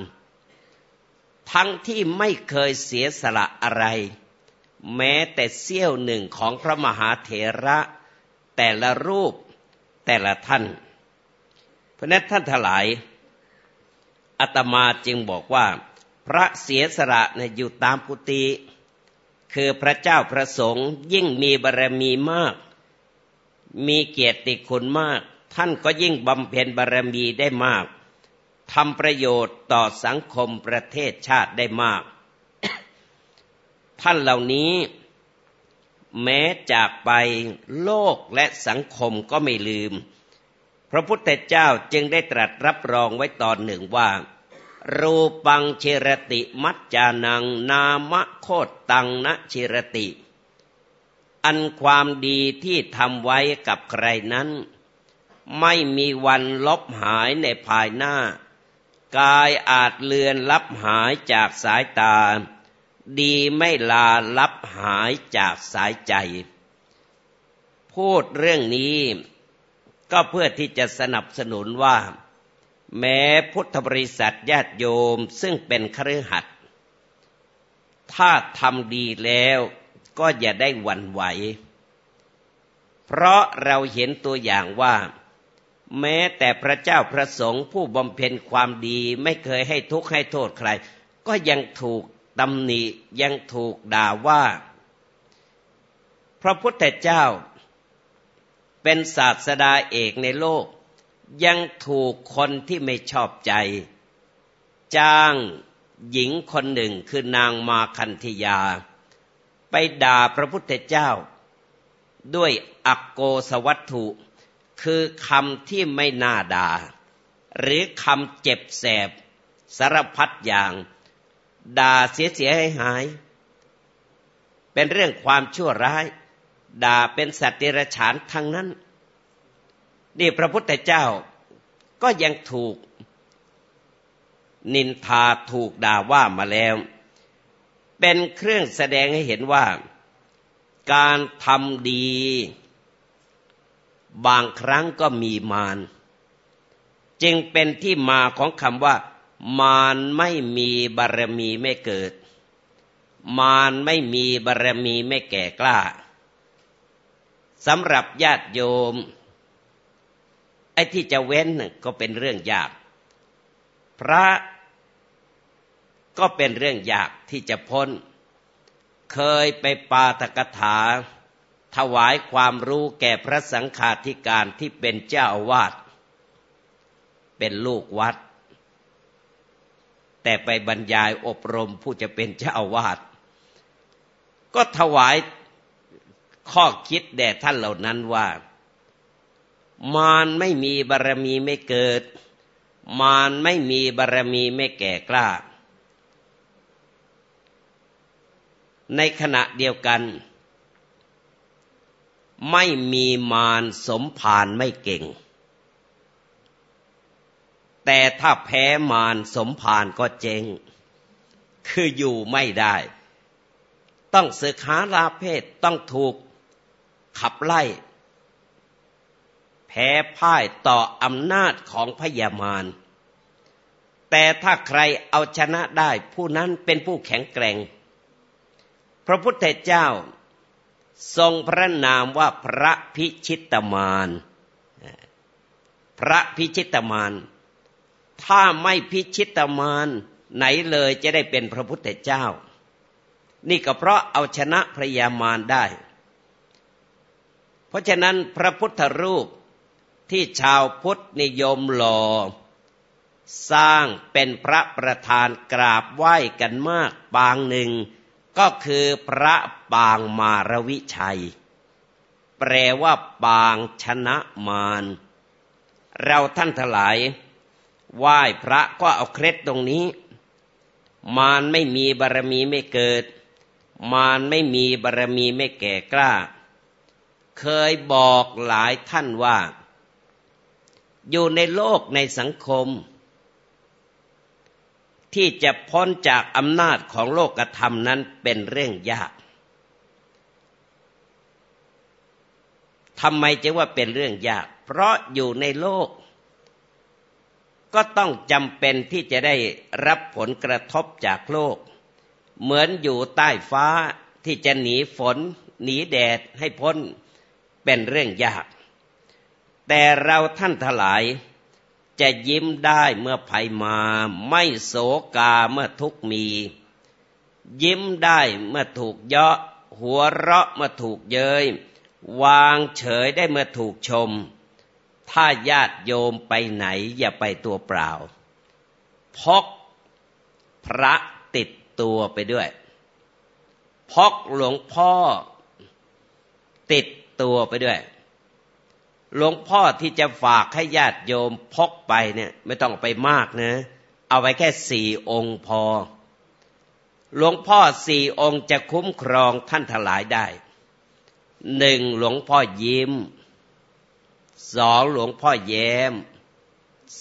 ทั้งที่ไม่เคยเสียสละอะไร แม้แต่เสี้ยวหนึ่งของพระมหาเถระแต่ละรูปแต่ละท่าน เพราะนั้นท่านทลายอาตมาจึงบอกว่า พระเสียสละเนี่ยอยู่ตามกุฏิคือพระเจ้าพระสงฆ์ยิ่งมีบารมีมาก มีเกียรติคุณมาก ท่านก็ยิ่งบำเพ็ญบารมีได้มากทำประโยชน์ต่อสังคมประเทศชาติได้มาก ท่านเหล่านี้ แม้จากไปโลกและสังคมก็ไม่ลืม พระพุทธเจ้าจึงได้ตรัสรับรองไว้ตอนหนึ่งว่า รูปังเชรติมัจจานังนามะโคตตังนะเชรติ อันความดีที่ทำไว้กับใครนั้น ไม่มีวันลบหายในภายหน้า กายอาจเลือนลับหายจากสายตา ดีไม่ลาลับหายจากสายใจ พูดเรื่องนี้ก็เพื่อที่จะสนับสนุนว่า แม้พุทธบริษัทญาติโยมซึ่งเป็นครือขัดถ้าทำดีแล้วก็อย่าได้หวั่นไหว เพราะเราเห็นตัวอย่างว่า แม้แต่พระเจ้าพระสงฆ์ผู้บำเพ็ญความดีไม่เคยให้ทุกข์ให้โทษใคร ก็ยังถูก ตำหนิยังถูกด่าว่า พระพุทธเจ้า เป็นศาสดาเอกในโลก ยังถูกคนที่ไม่ชอบใจ จ้างหญิงคนหนึ่งคือนางมาคันธยา ไปด่าพระพุทธเจ้า ด้วยอักโกสวัตถุ คือคำที่ไม่น่าด่า หรือคำเจ็บแสบสารพัดอย่าง ด่าเสียเสียให้หาย เป็นเรื่องความชั่วร้าย ด่าเป็นสัตว์เดรัจฉานทั้งนั้น นี่พระพุทธเจ้าก็ยังถูก นินทาถูกด่าว่ามาแล้ว เป็นเครื่องแสดงให้เห็นว่า การทำดี บางครั้งก็มีมารจึงเป็นที่มาของคำว่า มารไม่มีบารมีไม่เกิด มารไม่มีบารมีไม่แก่กล้าสำหรับญาติโยม ไอ้ที่จะเว้นก็เป็นเรื่องยาก พระก็เป็นเรื่องยากที่จะพ้น เคยไปปาตกถา ถวายความรู้แก่พระสังฆาธิการที่เป็นเจ้าอาวาสเป็นลูกวัด แต่ไปบรรยายอบรมผู้จะเป็นเจ้าอาวาสก็ถวายข้อคิดแด่ท่านเหล่านั้นว่า มารไม่มีบารมีไม่เกิด มารไม่มีบารมีไม่แก่กล้า ในขณะเดียวกัน ไม่มีมารสมผานไม่เก่ง แต่ถ้าแพ้มารสมผานก็เจ๊ง คืออยู่ไม่ได้ ต้องศึกหาลาเพศต้องถูกขับไล่ แพ้พ่ายต่ออำนาจของพยามาร แต่ถ้าใครเอาชนะได้ผู้นั้นเป็นผู้แข็งแกร่ง พระพุทธเจ้าทรงพระนามว่าพระพิชิตมาร พระพิชิตมาร ถ้าไม่พิชิตมารไหนเลยจะได้เป็นพระพุทธเจ้า นี่ก็เพราะเอาชนะพระยามารได้ เพราะฉะนั้นพระพุทธรูปที่ชาวพุทธนิยมหล่อสร้างเป็นพระประธานกราบไหว้กันมากปางหนึ่ง ก็คือพระปางมารวิชัย แปลว่าปางชนะมาร เราท่านทลาย ไหว้พระก็เอาเคล็ดตรงนี้ มารไม่มีบารมีไม่เกิด มารไม่มีบารมีไม่แก่กล้า เคยบอกหลายท่านว่า อยู่ในโลกในสังคม ที่จะพ้นจากอำนาจของโลกธรรมนั้นเป็นเรื่องยากทำไมจึงว่าเป็นเรื่องยาก เพราะอยู่ในโลก ก็ต้องจำเป็นที่จะได้รับผลกระทบจากโลก เหมือนอยู่ใต้ฟ้าที่จะหนีฝน หนีแดดให้พ้นเป็นเรื่องยาก แต่เราท่านทลายจะยิ้มได้เมื่อภัยมา ไม่โศกาเมื่อทุกมี ยิ้มได้เมื่อถูกเยาะ หัวเราะเมื่อถูกเยย วางเฉยได้เมื่อถูกชม ถ้าญาติโยมไปไหนอย่าไปตัวเปล่า พกพระติดตัวไปด้วยพกหลวงพ่อติดตัวไปด้วย หลวงพ่อที่จะฝากให้ญาติโยมพกไปเนี่ย ไม่ต้องไปมากนะ เอาไว้แค่สี่องค์พอ หลวงพ่อสี่องค์จะคุ้มครองท่านทลายได้ หนึ่งหลวงพ่อยิ้ม สองหลวงพ่อแย้ม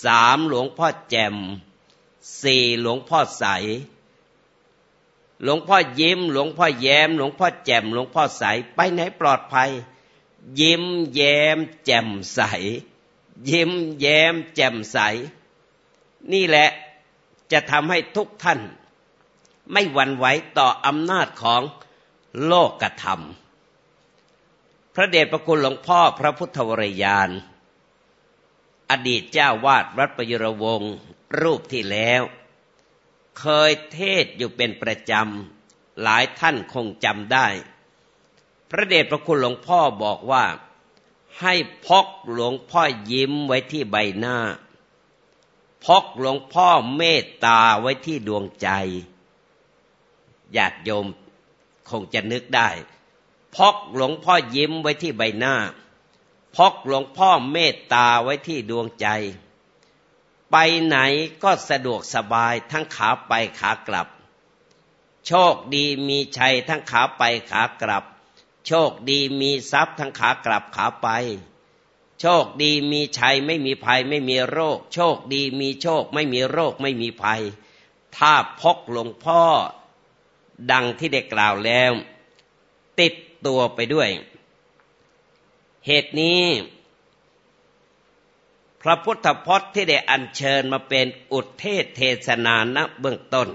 สามหลวงพ่อแจ่มสี่หลวงพ่อใส หลวงพ่อยิ้ม หลวงพ่อแย้ม หลวงพ่อแจ่ม หลวงพ่อใส ไปไหนปลอดภัย ยิ้มแย้ม แจ่มใส ยิ้มแย้ม แจ่มใส นี่แหละจะทำให้ทุกท่าน ไม่หวั่นไหวต่ออำนาจของโลกธรรม พระเดชพระคุณหลวงพ่อพระพุทธวรยาน อดีตเจ้าวาดวัดประยุรวงศ์รูปที่แล้ว เคยเทศอยู่เป็นประจำ หลายท่านคงจำได้ พระเดชพระคุณหลวงพ่อบอกว่าให้พกหลวงพ่อยิ้มไว้ที่ใบหน้า พกหลวงพ่อเมตตาไว้ที่ดวงใจญาติโยมคงจะนึกได้ พกหลวงพ่อยิ้มไว้ที่ใบหน้า พกหลวงพ่อเมตตาไว้ที่ดวงใจ ไปไหนก็สะดวกสบายทั้งขาไปขากลับ โชคดีมีชัยทั้งขาไปขากลับ โชคดีมีทรัพย์ทั้งขากลับขาไป โชคดีมีชัยไม่มีภัยไม่มีโรค โชคดีมีโชคไม่มีโรคไม่มีภัย ถ้าพกหลวงพ่อดังที่ได้กล่าวแล้ว ติด ตัวไปด้วย เหตุนี้ พระพุทธพจน์ที่ได้อัญเชิญมาเป็นอุทเทศเทศนาณเบื้องต้น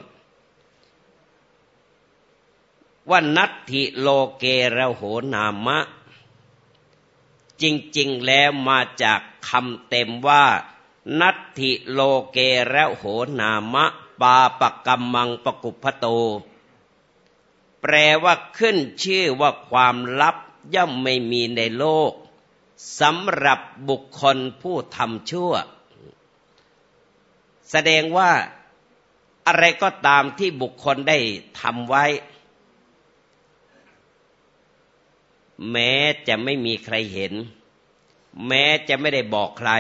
ว่านัตถิโลเกระโหนามะ จริง ๆ แล้วมาจากคำเต็มว่า นัตถิโลเกระโหนามะ ปาปกรรมังปกุพโต แปลว่าขึ้นชื่อว่าความลับย่อมไม่มีในโลกสำหรับบุคคลผู้ทำชั่ว แสดงว่าอะไรก็ตามที่บุคคลได้ทำไว้ แม้จะไม่มีใครเห็น แม้จะไม่ได้บอกใคร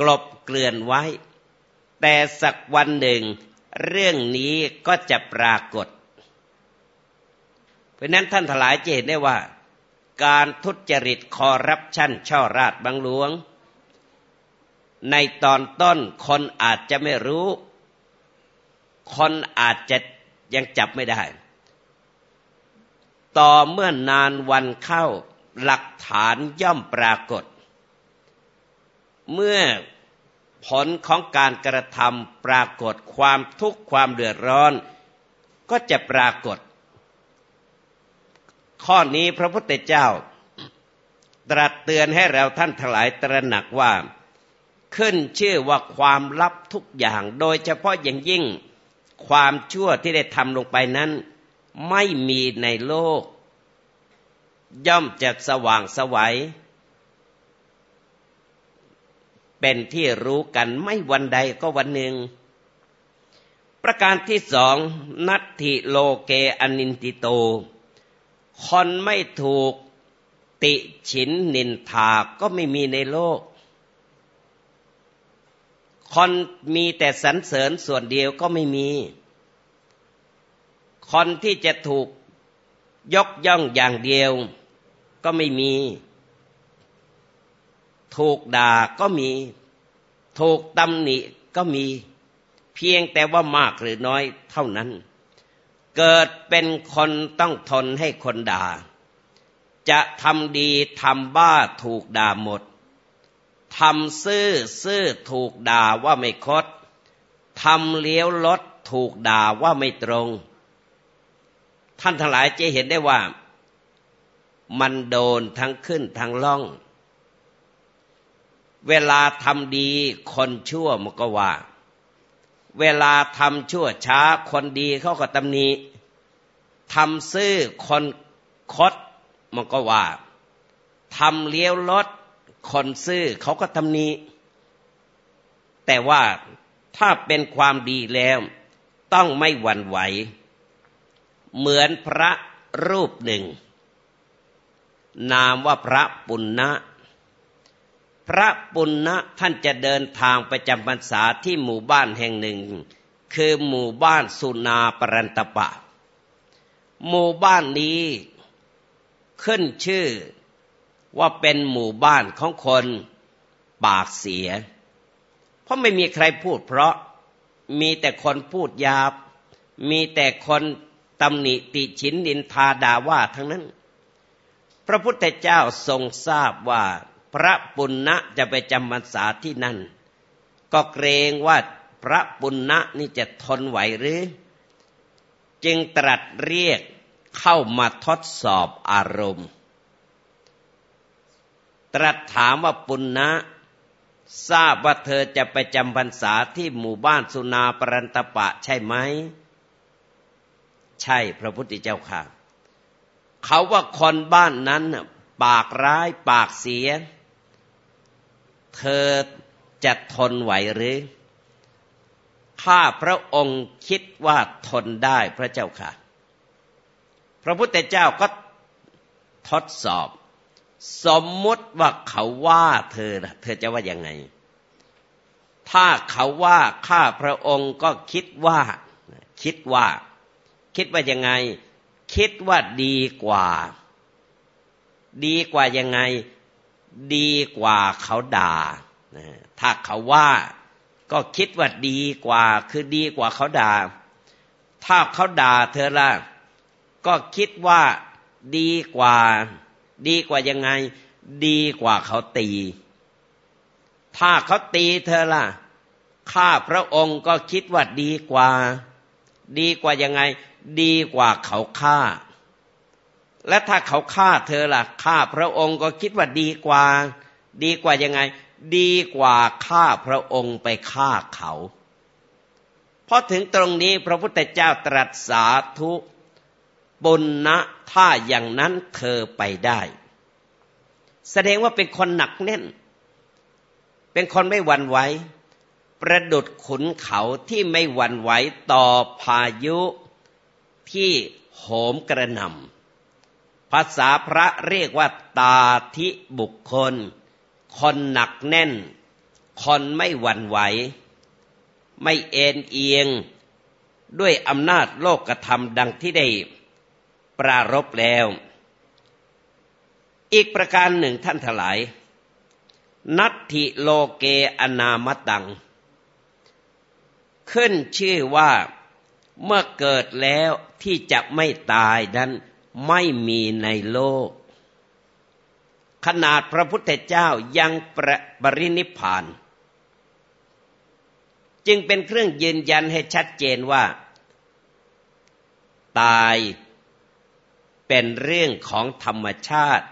กลบเกลื่อนไว้ แต่สักวันหนึ่ง เรื่องนี้ก็จะปรากฏ เพราะนั้นท่านทลายจะเห็นได้ว่า การทุจริตคอรับชั่นช่อราดบังหลวง ในตอนต้นคนอาจจะไม่รู้ คนอาจจะยังจับไม่ได้ ต่อเมื่อนานวันเข้าหลักฐานย่อมปรากฏ เมื่อ ผลของการกระทำปรากฏความทุกข์ความเดือดร้อน ก็จะปรากฏ ข้อนี้พระพุทธเจ้า ตรัสเตือนให้เราท่านทั้งหลายตระหนักว่า ขึ้นชื่อว่าความลับทุกอย่าง โดยเฉพาะอย่างยิ่ง ความชั่วที่ได้ทำลงไปนั้น ไม่มีในโลก ย่อมจะสว่างสวัย เป็นที่รู้กันไม่วันใดก็วันหนึ่ง ประการที่สองนัตถิโลเกอนินติโต คนไม่ถูกติฉินนินทาก็ไม่มีในโลก คนมีแต่สรรเสริญส่วนเดียวก็ไม่มี คนที่จะถูกยกย่องอย่างเดียวก็ไม่มี ถูกด่าก็มี ถูกตำหนิก็มี เพียงแต่ว่ามากหรือน้อยเท่านั้น เกิดเป็นคนต้องทนให้คนด่า จะทำดีทำบ้าถูกด่าหมดทำซื่อซื่อถูกด่าว่าไม่คดทำเลี้ยวรถถูกด่าว่าไม่ตรง ท่านทั้งหลายจะเห็นได้ว่า มันโดนทั้งขึ้นทั้งล่อง เวลาทำดีคนชั่วมันก็ว่า เวลาทำชั่วช้าคนดีเขาก็ตำหนิทำซื่อคนคดมันก็ว่าทำเลี้ยวรถคนซื่อเขาก็ตำหนิแต่ว่าถ้าเป็นความดีแล้ว ต้องไม่หวั่นไหว เหมือนพระรูปหนึ่ง นามว่าพระปุณณะ พระปุณณะท่านจะเดินทางไปจำพรรษาที่หมู่บ้านแห่งหนึ่ง คือหมู่บ้านสุนาปรันตปะ หมู่บ้านนี้ ขึ้นชื่อว่าเป็นหมู่บ้านของคนปากเสีย เพราะไม่มีใครพูดเพราะมีแต่คนพูดยาบ มีแต่คนตำหนิติฉินดินทาดาว่าทั้งนั้น พระพุทธเจ้าทรงทราบว่า พระปุณณะจะไปจำพรรษาที่นั่น ก็เกรงว่าพระปุณณะนี่จะทนไหวหรือ จึงตรัสเรียกเข้ามาทดสอบอารมณ์ ตรัสถามว่าปุณณะทราบว่าเธอจะไปจำพรรษาที่หมู่บ้านสุนาปรันตปะใช่ไหม ใช่พระพุทธเจ้าค่ะ เขาว่าคนบ้านนั้นปากร้ายปากเสีย เธอจะทนไหวหรือ ข้าพระองค์คิดว่าทนได้พระเจ้าค่ะ พระพุทธเจ้าก็ทดสอบ สมมุติว่าเขาว่าเธอเธอจะว่ายังไง ถ้าเขาว่าข้าพระองค์ก็คิดว่า คิดว่า คิดว่ายังไง คิดว่าดีกว่า ดีกว่ายังไง ดีกว่าเขาด่าถ้าเขาว่าก็คิดว่าดีกว่า คือดีกว่าเขาด่า ถ้าเขาด่าเธอละก็คิดว่าดีกว่า ดีกว่ายังไง ดีกว่าเขาตี ถ้าเขาตีเธอละข้าพระองค์ก็คิดว่าดีกว่า ดีกว่ายังไง ดีกว่าเขาฆ่า และถ้าเขาฆ่าเธอล่ะฆ่าพระองค์ก็คิดว่าดีกว่า ดีกว่ายังไง ดีกว่าฆ่าพระองค์ไปฆ่าเขาพอถึงตรงนี้พระพุทธเจ้าตรัสสาธุบุญนะถ้าอย่างนั้นเธอไปได้ แสดงว่าเป็นคนหนักแน่น เป็นคนไม่หวั่นไหวประดุดขุนเขาที่ไม่หวั่นไหวต่อพายุที่โหมกระหน่ำ ภาษาพระเรียกว่าตาทิบุคคล คนหนักแน่น คนไม่หวั่นไหว ไม่เอ็นเอียง ด้วยอำนาจโลกธรรมดังที่ได้ปรารบแล้ว อีกประการหนึ่งท่านถลาย นัตถิโลเกอนามตัง ขึ้นชื่อว่าเมื่อเกิดแล้วที่จะไม่ตายนั้น ไม่มีในโลก ขนาดพระพุทธเจ้ายังปร,ปรินิพาน จึงเป็นเครื่องยืนยันให้ชัดเจนว่า ตายเป็นเรื่องของธรรมชาติ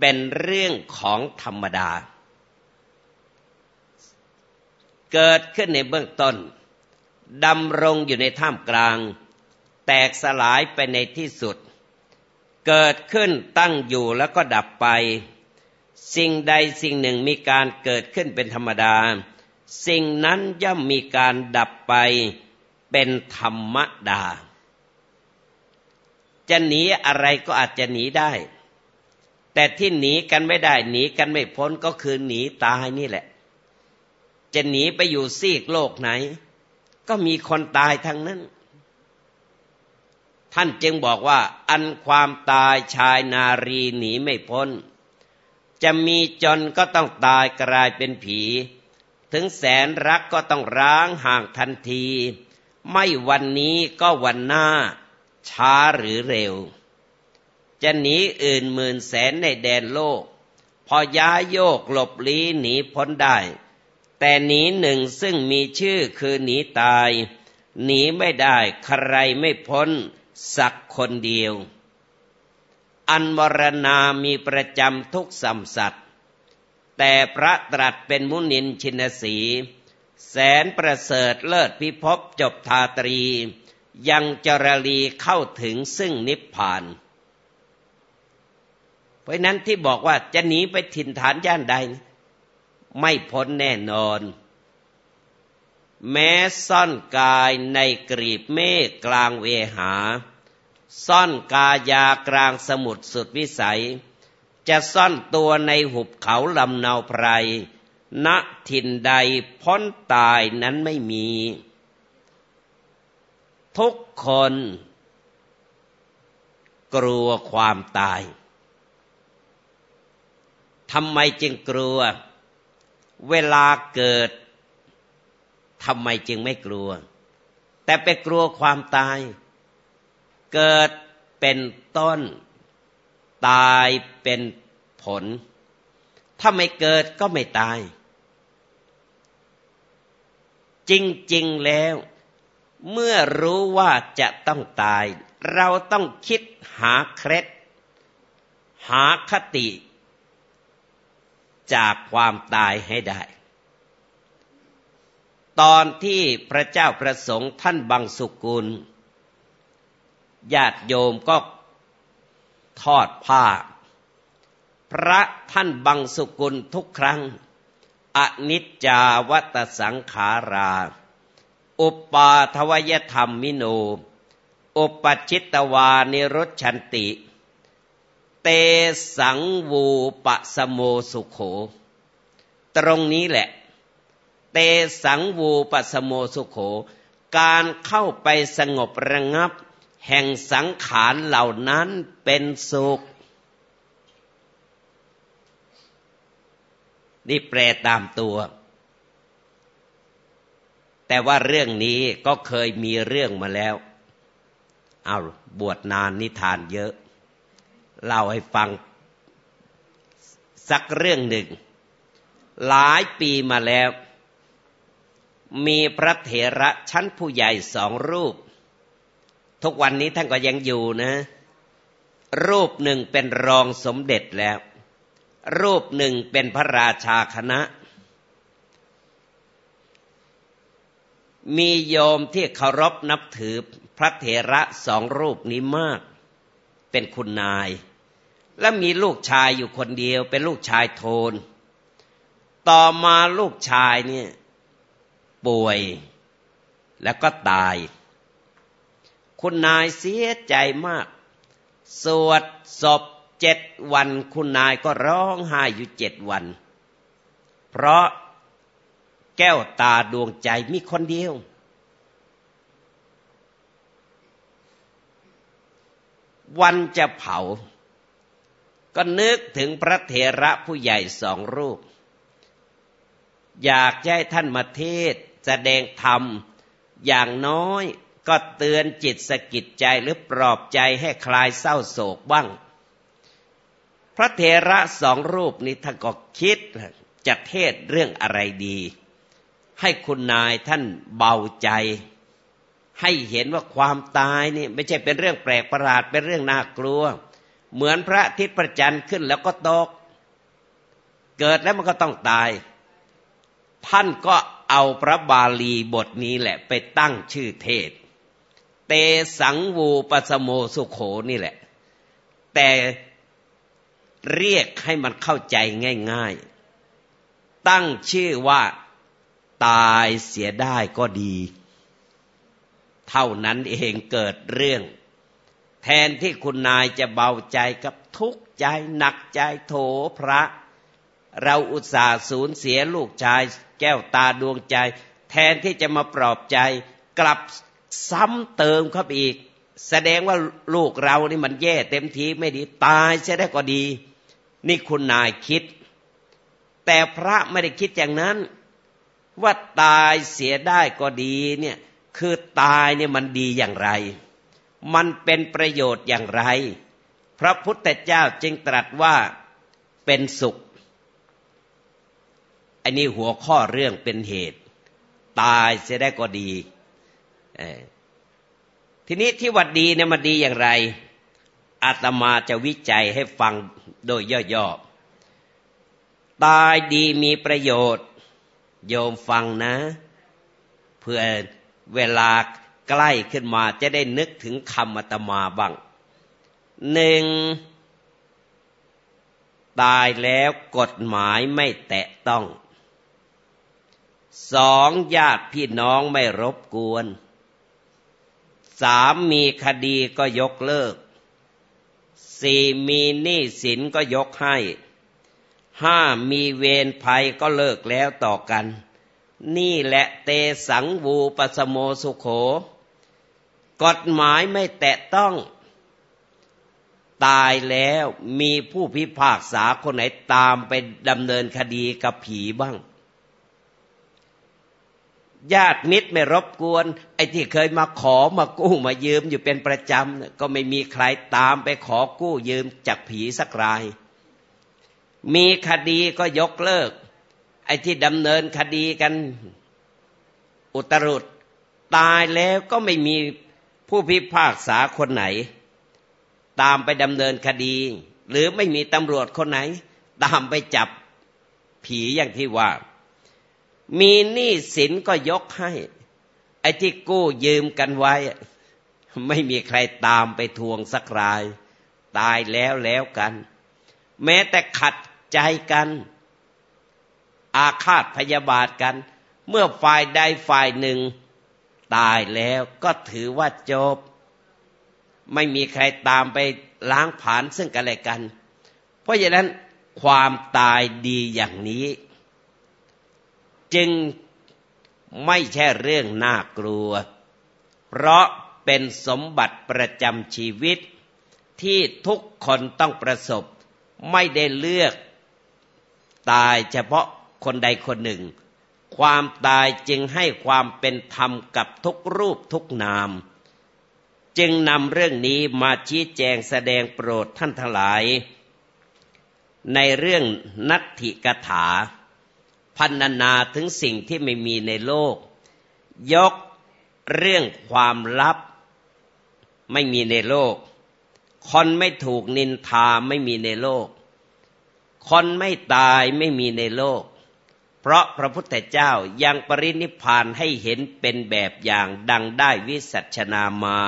เป็นเรื่องของธรรมดา เกิดขึ้นในเบื้องต้นดำรงอยู่ในท่ามกลาง แตกสลายไปในที่สุด เกิดขึ้นตั้งอยู่แล้วก็ดับไป สิ่งใดสิ่งหนึ่งมีการเกิดขึ้นเป็นธรรมดา สิ่งนั้นย่อมมีการดับไปเป็นธรรมดา จะหนีอะไรก็อาจจะหนีได้ แต่ที่หนีกันไม่ได้หนีกันไม่พ้นก็คือหนีตายนี่แหละ จะหนีไปอยู่ซีกโลกไหน ก็มีคนตายทั้งนั้น ท่านจึงบอกว่า อันความตายชายนารีหนีไม่พ้น จะมีจนก็ต้องตายกลายเป็นผี ถึงแสนรักก็ต้องร้างห่างทันที ไม่วันนี้ก็วันหน้า ช้าหรือเร็ว จะหนีอื่นหมื่นแสนในแดนโลก พอย้ายโยกหลบลี้หนีพ้นได้ แต่หนีหนึ่งซึ่งมีชื่อคือหนีตาย หนีไม่ได้ใครไม่พ้น สักคนเดียว อันมรณามีประจำทุกสัมสัตแต่พระตรัสเป็นมุนินชินสี แสนประเสริฐเลิศพิภพจบทาตรี ยังจรลีเข้าถึงซึ่งนิพพาน เพราะนั้นที่บอกว่าจะหนีไปถิ่นฐานย่านใด ไม่พ้นแน่นอน แม้ซ่อนกายในกรีบเมฆกลางเวหา ซ่อนกายากลางสมุทรสุดวิสัย จะซ่อนตัวในหุบเขาลำเนาไพร ณ ถิ่นใดพ้นตายนั้นไม่มี ทุกคน กลัวความตายทำไมจึงกลัว เวลาเกิดทำไมจึงไม่กลัว แต่ไปกลัวความตาย เกิดเป็นต้น ตายเป็นผล ถ้าไม่เกิดก็ไม่ตาย จริงๆแล้ว เมื่อรู้ว่าจะต้องตาย เราต้องคิดหาเคล็ด หาคติ จากความตายให้ได้ ตอนที่พระเจ้าประสงค์ท่านบังสุกุล ญาติโยมก็ทอดผ้า พระท่านบังสุกุลทุกครั้ง อนิจจาวัตสังขารา อุปปาทวยธรรมมิโน อุปจิตตวานิรชันติ เตสังวูปะสโมสุโข ตรงนี้แหละ เตสังวูปะสโมสุโข การเข้าไปสงบระงับ แห่งสังขารเหล่านั้นเป็นสุข นี่แปลตามตัว แต่ว่าเรื่องนี้ก็เคยมีเรื่องมาแล้ว เอาบวชนานนิทานเยอะ เล่าให้ฟังสักเรื่องหนึ่ง หลายปีมาแล้ว มีพระเถระชั้นผู้ใหญ่สองรูป ทุกวันนี้ท่านก็ยังอยู่นะ รูปหนึ่งเป็นรองสมเด็จแล้ว รูปหนึ่งเป็นพระราชาคณะ มีโยมที่เคารพนับถือพระเถระสองรูปนี้มาก เป็นคุณนาย แล้วมีลูกชายอยู่คนเดียว เป็นลูกชายโทน ต่อมาลูกชายเนี่ยป่วยแล้วก็ตาย คุณนายเสียใจมาก สวดศพเจ็ดวัน คุณนายก็ร้องไห้อยู่เจ็ดวัน เพราะแก้วตาดวงใจมีคนเดียว วันจะเผา ก็นึกถึงพระเถระผู้ใหญ่สองรูป อยากให้ท่านมาเทศแสดงธรรมอย่างน้อย ก็เตือนจิตสกิดใจหรือปลอบใจให้คลายเศร้าโศกบ้าง พระเถระสองรูปนี้ท่านก็คิดจะเทศเรื่องอะไรดี ให้คุณนายท่านเบาใจ ให้เห็นว่าความตายนี่ไม่ใช่เป็นเรื่องแปลกประหลาดเป็นเรื่องน่ากลัว เหมือนพระอาทิตย์ประจันทร์ขึ้นแล้วก็ตก เกิดแล้วมันก็ต้องตาย ท่านก็เอาพระบาลีบทนี้แหละไปตั้งชื่อเทศ สังวูปสโมสุโขนี่แหละ แต่เรียกให้มันเข้าใจง่าย ๆ ตั้งชื่อว่าตายเสียได้ก็ดี เท่านั้นเองเกิดเรื่อง แทนที่คุณนายจะเบาใจกับทุกข์ใจหนักใจโถพระ เราอุตส่าห์สูญเสียลูกชาย แก้วตาดวงใจ แทนที่จะมาปลอบใจกลับ ซ้ำเติมครับอีก แสดงว่าลูกเรานี่มันแย่เต็มทีไม่ดีตายใช่ได้ก็ดี นี่คุณนายคิด แต่พระไม่ได้คิดอย่างนั้น ว่าตายเสียได้ก็ดีเนี่ยคือตายเนี่ยมันดีอย่างไร มันเป็นประโยชน์อย่างไร พระพุทธเจ้าจึงตรัสว่าเป็นสุข อันนี้หัวข้อเรื่องเป็นเหตุ ตายเสียได้ก็ดี ทีนี้ที่วัดดีเนี่ยมันดีอย่างไร อาตมาจะวิจัยให้ฟังโดยย่อๆ ตายดีมีประโยชน์ โยมฟังนะ เพื่อเวลาใกล้ขึ้นมาจะได้นึกถึงคำอาตมาบ้างหนึ่งตายแล้วกฎหมายไม่แตะต้องสองญาติพี่น้องไม่รบกวน สามมีคดีก็ยกเลิกสี่มีหนี้สินก็ยกให้ห้ามีเวรภัยก็เลิกแล้วต่อกัน นี่แหละเตสังวูปสโมสุโข กฎหมายไม่แตะต้อง ตายแล้วมีผู้พิพากษาคนไหนตามไปดำเนินคดีกับผีบ้าง ญาติมิตรไม่รบกวน ไอ้ที่เคยมาขอมากู้มายืมอยู่เป็นประจำก็ไม่มีใครตามไปขอกู้ยืมจากผีสักราย มีคดีก็ยกเลิก ไอ้ที่ดำเนินคดีกันอุตรุดตายแล้วก็ไม่มีผู้พิพากษาคนไหน ตามไปดำเนินคดี หรือไม่มีตำรวจคนไหน ตามไปจับผีอย่างที่ว่า มีหนี้สินก็ยกให้ ไอ้ที่กู้ยืมกันไว้ ไม่มีใครตามไปทวงสักราย ตายแล้วแล้วกัน แม้แต่ขัดใจกัน อาฆาตพยาบาทกัน เมื่อฝ่ายใดฝ่ายหนึ่ง ตายแล้วก็ถือว่าจบ ไม่มีใครตามไปล้างผานซึ่งกันและกัน เพราะฉะนั้นความตายดีอย่างนี้ จึงไม่ใช่เรื่องน่ากลัว เพราะเป็นสมบัติประจำชีวิต ที่ทุกคนต้องประสบ ไม่ได้เลือก ตายเฉพาะคนใดคนหนึ่ง ความตายจึงให้ความเป็นธรรมกับทุกรูปทุกนาม จึงนำเรื่องนี้มาชี้แจงแสดงโปรดท่านทั้งหลาย ในเรื่องนัตถิกถา พันนาถึงสิ่งที่ไม่มีในโลก ยกเรื่องความลับไม่มีในโลก คนไม่ถูกนินทาไม่มีในโลก คนไม่ตายไม่มีในโลก เพราะพระพุทธเจ้ายังปรินิพานให้เห็นเป็นแบบอย่างดังได้วิสัชนามา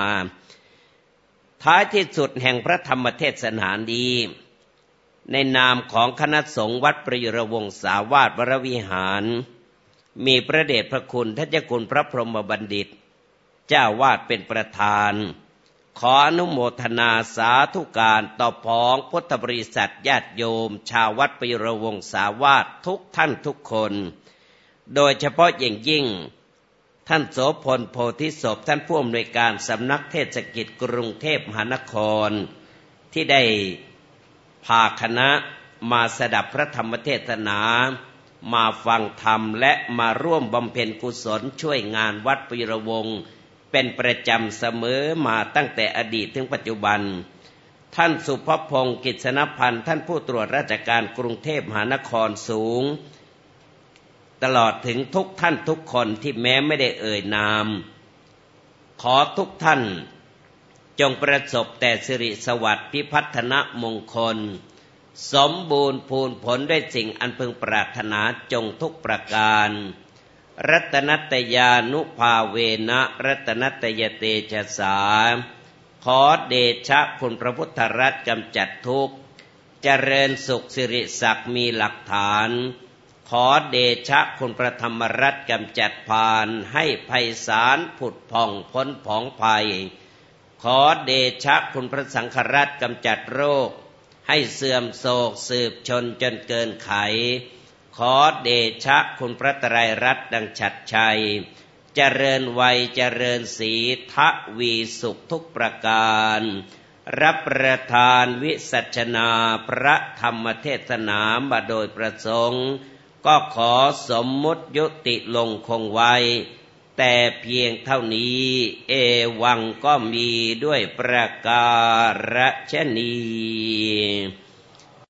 ท้ายที่สุดแห่งพระธรรมเทศนาดี ในนามของคณะสงฆ์วัดประยุรวงศาวาสวรวิหาร มีพระเดชพระคุณท่านเจ้าคุณพระพรหมบัณฑิต เจ้าวาดเป็นประธาน ขออนุโมทนาสาธุการต่อพ้องพุทธบริษัทญาติโยม ชาววัดประยุรวงศาวาสทุกท่านทุกคน โดยเฉพาะอย่างยิ่ง ท่านโสพลโพธิศพท่านผู้อำนวยการสำนักเทศกิจกรุงเทพมหานครที่ได้ พาคณะมาสดับพระธรรมเทศนา มาฟังธรรมและมาร่วมบำเพ็ญกุศลช่วยงานวัดปิรวงเป็นประจำเสมอมาตั้งแต่อดีตถึงปัจจุบัน ท่านสุภพงศ์กิจนพันธ์ท่านผู้ตรวจราชการกรุงเทพมหานครสูง ตลอดถึงทุกท่านทุกคนที่แม้ไม่ได้เอ่ยนาม ขอทุกท่าน จงประสบแต่สิริสวัสดิ์พิพัฒนมงคล สมบูรณ์พูนผลด้วยสิ่งอันพึงปรารถนาจงทุกประการ รัตนัตยานุภาเวนะรัตนัตยเตชะสา ขอเดชะคุณพระพุทธรัตน์กำจัดทุกข์ เจริญสุขสิริศักดิ์มีหลักฐาน ขอเดชะคุณพระธรรมรัตน์กำจัดพานให้ภัยสารผุดผ่องพ้นผองภัย ขอเดชะคุณพระสังฆรัตน์กำจัดโรค ให้เสื่อมโศกสืบชนจนเกินไข ขอเดชะคุณพระตรัยรัตน์ดังฉัดชัย เจริญวัยเจริญสีทะวีสุขทุกประการ รับประทานวิสัชนาพระธรรมเทศนามาโดยประสงค์ ก็ขอสมมุติยุติลงคงไว้ แต่เพียงเท่านี้ เอวังก็มีด้วยประการชนี